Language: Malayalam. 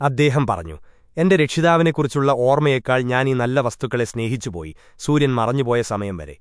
അദ്ദേഹം പറഞ്ഞു എന്റെ രക്ഷിതാവിനെക്കുറിച്ചുള്ള ഓർമ്മയേക്കാൾ ഞാൻ ഈ നല്ല വസ്തുക്കളെ സ്നേഹിച്ചുപോയി. സൂര്യൻ മറഞ്ഞുപോയ സമയം വരെ.